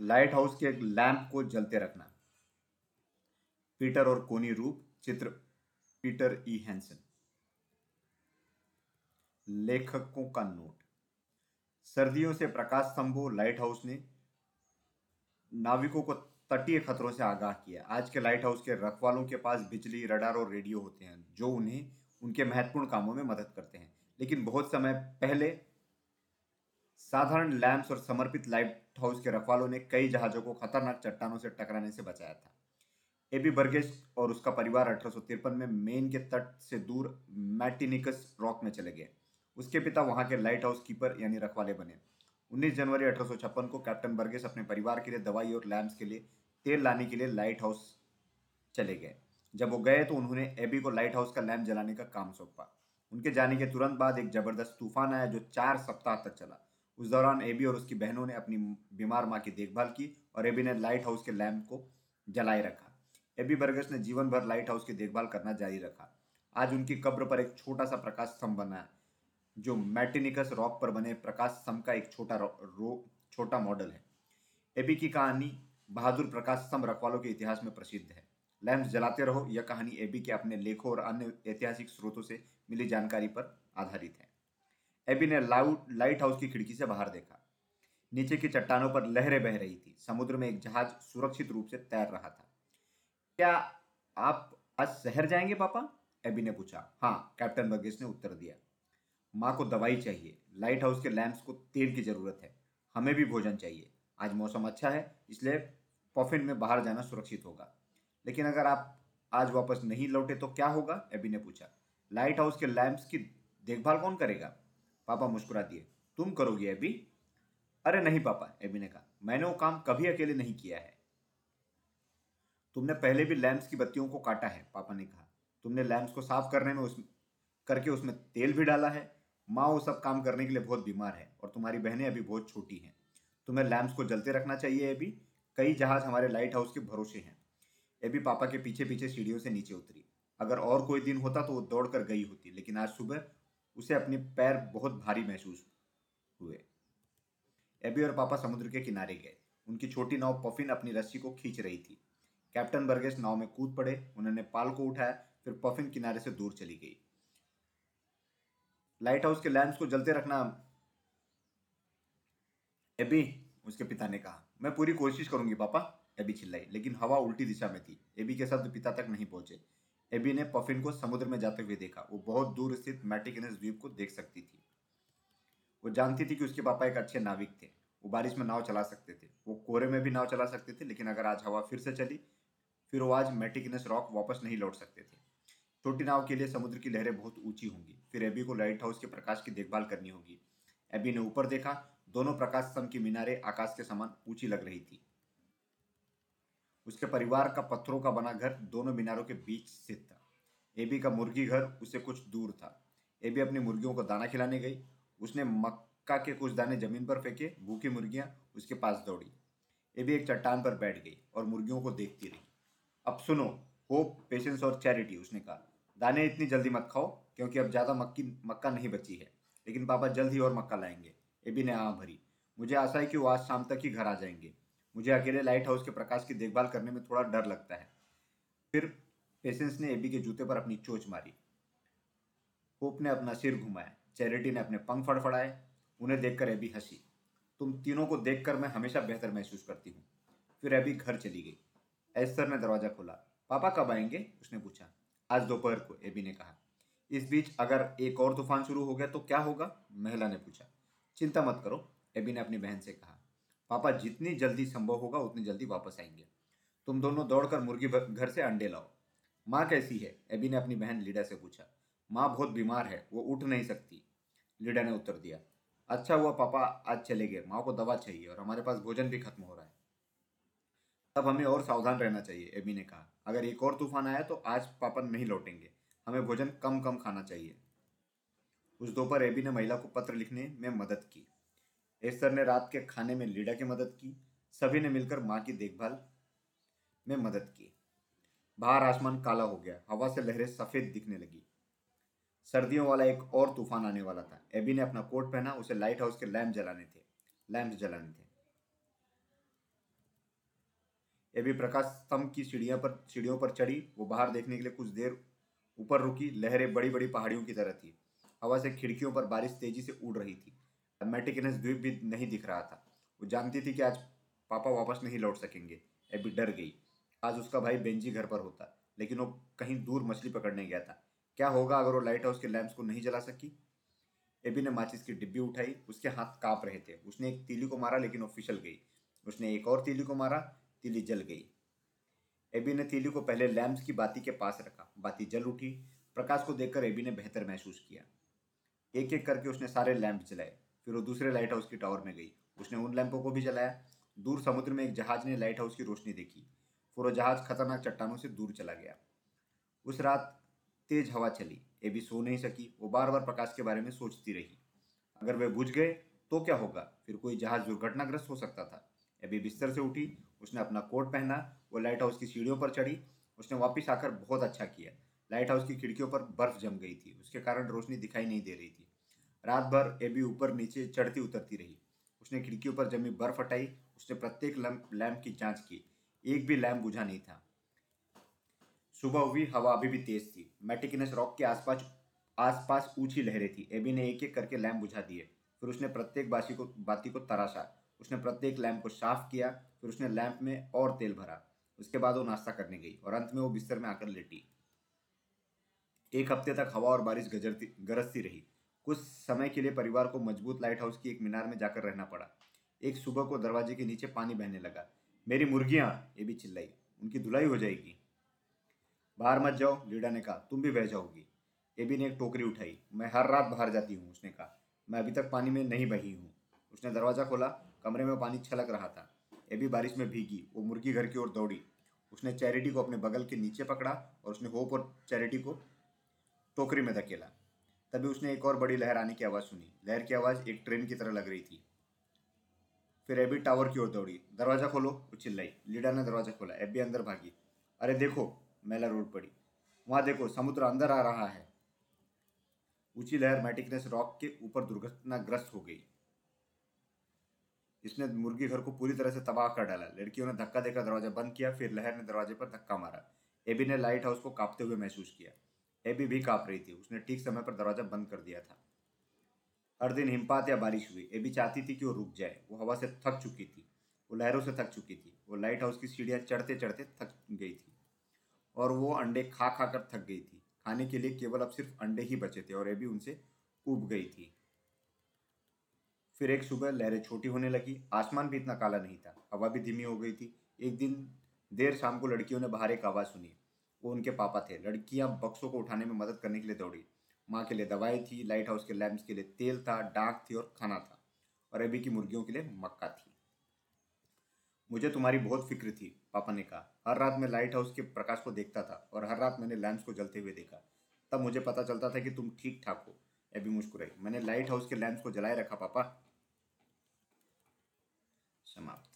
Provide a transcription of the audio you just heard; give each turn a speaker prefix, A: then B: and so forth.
A: Light house के एक lamp को जलते रखना। पीटर और कोनी रूप, चित्र पीटर ई हैंसन। लेखकों का नोट। सर्दियों से प्रकाश स्तंभों, लाइट हाउस ने नाविकों को तटीय खतरों से आगाह किया। आज के लाइट हाउस के रखवालों के पास बिजली, रडार और रेडियो होते हैं, जो उन्हें उनके महत्वपूर्ण कामों में मदद करते हैं। लेकिन बहुत समय पहले साधारण लैंप्स और समर्पित लाइट हाउस के रखवालों ने कई जहाजों को खतरनाक चट्टानों से टकराने से बचाया था। एबी बर्गेस और उसका परिवार अठारह में मेन के तट से दूर मैटिनिकस रॉक में चले गए। उसके पिता वहाँ के लाइट हाउस कीपर यानी रखवाले बने। 19 जनवरी अठारह को कैप्टन बर्गेस अपने परिवार के लिए दवाई और लैम्प्स के लिए तेल लाने के लिए लाइट हाउस चले गए। जब वो गए तो उन्होंने एबी को लाइट हाउस का लैम्प जलाने का काम सौंपा। उनके जाने के तुरंत बाद एक ज़बरदस्त तूफ़ान आया जो चार सप्ताह तक चला। उस दौरान एबी और उसकी बहनों ने अपनी बीमार माँ की देखभाल की और एबी ने लाइट हाउस के लैम्प को जलाए रखा। एबी बर्गस ने जीवन भर लाइट हाउस की देखभाल करना जारी रखा। आज उनकी कब्र पर एक छोटा सा प्रकाश स्तंभ बना जो मैटिनिकस रॉक पर बने प्रकाश स्तंभ का एक छोटा रो छोटा मॉडल है। एबी की कहानी बहादुर प्रकाश स्तंभ रखवालों के इतिहास में प्रसिद्ध है। लैंप जलाते रहो, यह कहानी एबी के अपने लेखों और अन्य ऐतिहासिक स्रोतों से मिली जानकारी पर आधारित है। एबी ने लाइट हाउस की खिड़की से बाहर देखा। नीचे की चट्टानों पर लहरें बह रही थी। समुद्र में एक जहाज़ सुरक्षित रूप से तैर रहा था। क्या आप आज शहर जाएँगे, पापा? एबी ने पूछा। हाँ कैप्टन बर्गिस ने उत्तर दिया। माँ को दवाई चाहिए। लाइट हाउस के लैंप्स को तेल की ज़रूरत है। हमें भी भोजन चाहिए। आज मौसम अच्छा है, इसलिए पॉफिन में बाहर जाना सुरक्षित होगा। लेकिन अगर आप आज वापस नहीं लौटे तो क्या होगा? एबी ने पूछा। लाइट हाउस के लैंप्स की देखभाल कौन करेगा? पापा मुस्कुरा दिए तुम करोगे एबी? अरे नहीं पापा, एबी ने कहा। मैंने वो काम कभी अकेले नहीं किया है। तुमने पहले भी लैंप्स की बत्तियों को काटा है, पापा ने कहा। तुमने लैंप्स को साफ़ करने में उस, करके उसमें तेल भी डाला है। माँ वो सब काम करने के लिए बहुत बीमार है और तुम्हारी बहनें अभी बहुत छोटी हैं। तुम्हें लैंप्स को जलते रखना चाहिए अभी कई जहाज़ हमारे लाइट हाउस के भरोसे हैं। एबी पापा के पीछे पीछे सीढ़ियों से नीचे उतरी। अगर और कोई दिन होता तो वो दौड़ कर गई होती, लेकिन आज सुबह उसे अपने पैर बहुत भारी महसूस हुए। एबी और पापा समुद्र के किनारे गए। उनकी छोटी नाव पफिन अपनी रस्सी को खींच रही थी। कैप्टन बर्गेस नाव में कूद पड़े, उन्होंने पाल को उठाया, फिर पफिन किनारे से दूर चली गई। लाइट हाउस के लैंप्स को जलते रखना, एबी, उसके पिता ने कहा। मैं पूरी कोशिश करूँगी, पापा, एबी चिल्लाई, लेकिन हवा उल्टी दिशा में थी। एबी के शब्द पिता तक नहीं पहुँचे। एबी ने पफिन को समुद्र में जाते हुए देखा। वो बहुत दूर स्थित मैटिकनेस द्वीप को देख सकती थी। वो जानती थी कि उसके पापा एक अच्छे नाविक थे। वो बारिश में नाव चला सकते थे। वो कोहरे में भी नाव चला सकते थे, लेकिन अगर आज हवा फिर से चली, फिर वो आज मैटिकनेस रॉक वापस नहीं लौट सकते थे। छोटी नाव के लिए समुद्र की लहरें बहुत ऊँची होंगी। फिर एबी को लाइट हाउस के प्रकाश की देखभाल करनी होगी। एबी ने ऊपर देखा। दोनों प्रकाश स्तंभ की मीनारें आकाश के समान ऊँची लग रही थी। उसके परिवार का, पत्थरों का बना घर, दोनों मीनारों के बीच स्थित था। एबी का मुर्गी घर उसे कुछ दूर था। एबी अपनी मुर्गियों को दाना खिलाने गई। उसने मक्का के कुछ दाने ज़मीन पर फेंके, भूखी मुर्गियाँ उसके पास दौड़ी। एबी एक चट्टान पर बैठ गई और मुर्गियों को देखती रही। अब सुनो, होप, पेशेंस और चैरिटी, उसने कहा। दाने इतनी जल्दी मत खाओ, क्योंकि अब ज़्यादा मक्की, मक्का नहीं बची है। लेकिन पापा जल्द ही और मक्का लाएँगे। एबी ने आँ भरी। मुझे आशा है कि वो आज शाम तक ही घर आ जाएँगे। मुझे अकेले लाइट हाउस के प्रकाश की देखभाल करने में थोड़ा डर लगता है। फिर पेशेंस ने एबी के जूते पर अपनी चोच मारी। होप ने अपना सिर घुमाया। चैरिटी ने अपने पंख फड़फड़ाए। उन्हें देखकर एबी हँसी। तुम तीनों को देखकर मैं हमेशा बेहतर महसूस करती हूँ। फिर एबी घर चली गई। एस्तर ने दरवाज़ा खोला। पापा कब आएँगे? उसने पूछा। आज दोपहर को, एबी ने कहा। इस बीच अगर एक और तूफ़ान शुरू हो गया तो क्या होगा? महिला ने पूछा। चिंता मत करो, एबी ने अपनी बहन से कहा। पापा जितनी जल्दी संभव होगा उतनी जल्दी वापस आएँगे। तुम दोनों दौड़कर मुर्गी घर से अंडे लाओ। माँ कैसी है? एबी ने अपनी बहन लीडा से पूछा। माँ बहुत बीमार है, वो उठ नहीं सकती। लीडा ने उत्तर दिया। अच्छा हुआ पापा, आज चले गए। माँ को दवा चाहिए और हमारे पास भोजन भी खत्म हो रहा है। तब हमें और सावधान रहना चाहिए, एबी ने कहा। अगर एक और तूफ़ान आया तो आज पापा नहीं लौटेंगे। हमें भोजन कम कम खाना चाहिए। उस दोपहर एबी ने महिला को पत्र लिखने में मदद की। एस्तर ने रात के खाने में लीडा की मदद की, सभी ने मिलकर माँ की देखभाल में मदद की। बाहर आसमान काला हो गया, हवा से लहरें सफ़ेद दिखने लगी। सर्दियों वाला एक और तूफ़ान आने वाला था। एबी ने अपना कोट पहना, उसे लाइट हाउस के लैंप जलाने थे, लैंप जलाने थे। एबी प्रकाश स्तंभ की सीढ़ियाँ पर, सीढ़ियों पर चढ़ी, वो बाहर देखने के लिए कुछ देर ऊपर रुकी, लहरें बड़ी बड़ी पहाड़ियों की तरह थी। हवा से खिड़कियों पर बारिश तेज़ी से उड़ रही थी। मैटिकनेस द्वीप भी नहीं दिख रहा था। वो जानती थी कि आज पापा वापस नहीं लौट सकेंगे। एबी डर गई। आज उसका भाई बेंजी घर पर होता, लेकिन वो कहीं दूर मछली पकड़ने गया था। क्या होगा अगर वो लाइट हाउस के लैंप्स को नहीं जला सकी? एबी ने माचिस की डिब्बी उठाई, उसके हाथ काँप रहे थे। उसने एक तीली को मारा, लेकिन वो फिसल गई। उसने एक और तीली को मारा, तीली जल गई। एबी ने तीली को पहले लैंप्स की बाती के पास रखा। बाती जल उठी। प्रकाश को देखकर एबी ने बेहतर महसूस किया। एक एक करके उसने सारे लैंप जलाए। फिर वो दूसरे लाइट हाउस की टावर में गई। उसने उन लैंपों को भी जलाया। दूर समुद्र में एक जहाज़ ने लाइट हाउस की रोशनी देखी। फिर वो जहाज़ खतरनाक चट्टानों से दूर चला गया। उस रात तेज हवा चली। ए भी सो नहीं सकी। वो बार बार प्रकाश के बारे में सोचती रही। अगर वे बुझ गए तो क्या होगा? फिर कोई जहाज़ दुर्घटनाग्रस्त हो सकता था। एबी बिस्तर से उठी। उसने अपना कोट पहना। वो लाइट हाउस की सीढ़ियों पर चढ़ी। उसने वापस आकर बहुत अच्छा किया। लाइट हाउस की खिड़कियों पर बर्फ़ जम गई थी। उसके कारण रोशनी दिखाई नहीं दे रही थी। रात भर एबी ऊपर नीचे चढ़ती उतरती रही। उसने खिड़कियों पर जमी बर्फ़ हटाई, उसने प्रत्येक लैंप की जाँच की। एक भी लैंप बुझा नहीं था। सुबह हुई, हवा अभी भी तेज थी। मैटिकिनस रॉक के आसपास आसपास ऊँची लहरें थी। एबी ने एक एक करके लैंप बुझा दिए। फिर उसने प्रत्येक बासी को, बाती को तराशा। उसने प्रत्येक लैंप को साफ़ किया। फिर उसने लैंप में और तेल भरा। उसके बाद वो नाश्ता करने गई और अंत में वो बिस्तर में आकर लेटी। एक हफ़्ते तक हवा और बारिश गजरती, गरजती रही। कुछ समय के लिए परिवार को मज़बूत लाइट हाउस की एक मीनार में जाकर रहना पड़ा। एक सुबह को दरवाजे के नीचे पानी बहने लगा। मेरी मुर्गियाँ, ये भी चिल्लाई, उनकी धुलाई हो जाएगी। बाहर मत जाओ, लीडा ने कहा, तुम भी बह जाओगी। एबी ने एक टोकरी उठाई। मैं हर रात बाहर जाती हूँ, उसने कहा। मैं अभी तक पानी में नहीं बही हूँ। उसने दरवाज़ा खोला, कमरे में पानी छलक रहा था। एबी बारिश में भीगी, वो मुर्गी घर की ओर दौड़ी। उसने चैरिटी को अपने बगल के नीचे पकड़ा और उसने होप और चैरिटी को टोकरी में धकेला। तभी उसने एक और बड़ी लहर आने की आवाज़ सुनी। लहर की आवाज़ एक ट्रेन की तरह लग रही थी। फिर एबी टावर की ओर दौड़ी। दरवाज़ा खोलो, वो चिल्लाई। लीडा ने दरवाज़ा खोला। एबी अंदर भागी। अरे देखो, मेला रोड पड़ी। वहाँ देखो, समुद्र अंदर आ रहा है। ऊँची लहर मैटिकनेस रॉक के ऊपर दुर्घटनाग्रस्त हो गई। इसने मुर्गी घर को पूरी तरह से तबाह कर डाला। लड़कियों ने धक्का देकर दरवाज़ा बंद किया, फिर लहर ने दरवाजे पर धक्का मारा। एबी ने लाइट हाउस को कांपते हुए महसूस किया। एबी भी काँप रही थी। उसने ठीक समय पर दरवाज़ा बंद कर दिया था। हर दिन हिमपात या बारिश हुई। एबी चाहती थी कि वो रुक जाए। वो हवा से थक चुकी थी। वो लहरों से थक चुकी थी। वो लाइट हाउस की सीढ़ियाँ चढ़ते चढ़ते थक गई थी। और वो अंडे खा खा कर थक गई थी। खाने के लिए केवल अब सिर्फ़ अंडे ही बचे थे और एबी उनसे उब गई थी। फिर एक सुबह लहरें छोटी होने लगी। आसमान भी इतना काला नहीं था। हवा भी धीमी हो गई थी। एक दिन देर शाम को लड़कियों ने बाहर एक आवाज़ सुनी। वो उनके पापा थे। लड़कियाँ बक्सों को उठाने में मदद करने के लिए दौड़ी। माँ के लिए दवाई थी, लाइट हाउस के लैंप्स के लिए तेल था, डाक थी और खाना था और अभी की मुर्गियों के लिए मक्का थी। मुझे तुम्हारी बहुत फ़िक्र थी, पापा ने कहा। हर रात मैं लाइट हाउस के प्रकाश को देखता था और हर रात मैंने लैंप्स को जलते हुए देखा। तब मुझे पता चलता था कि तुम ठीक ठाक हो। अभी मुस्कुराई। मैंने लाइट हाउस के लैंप्स को जलाए रखा, पापा। समाप्त।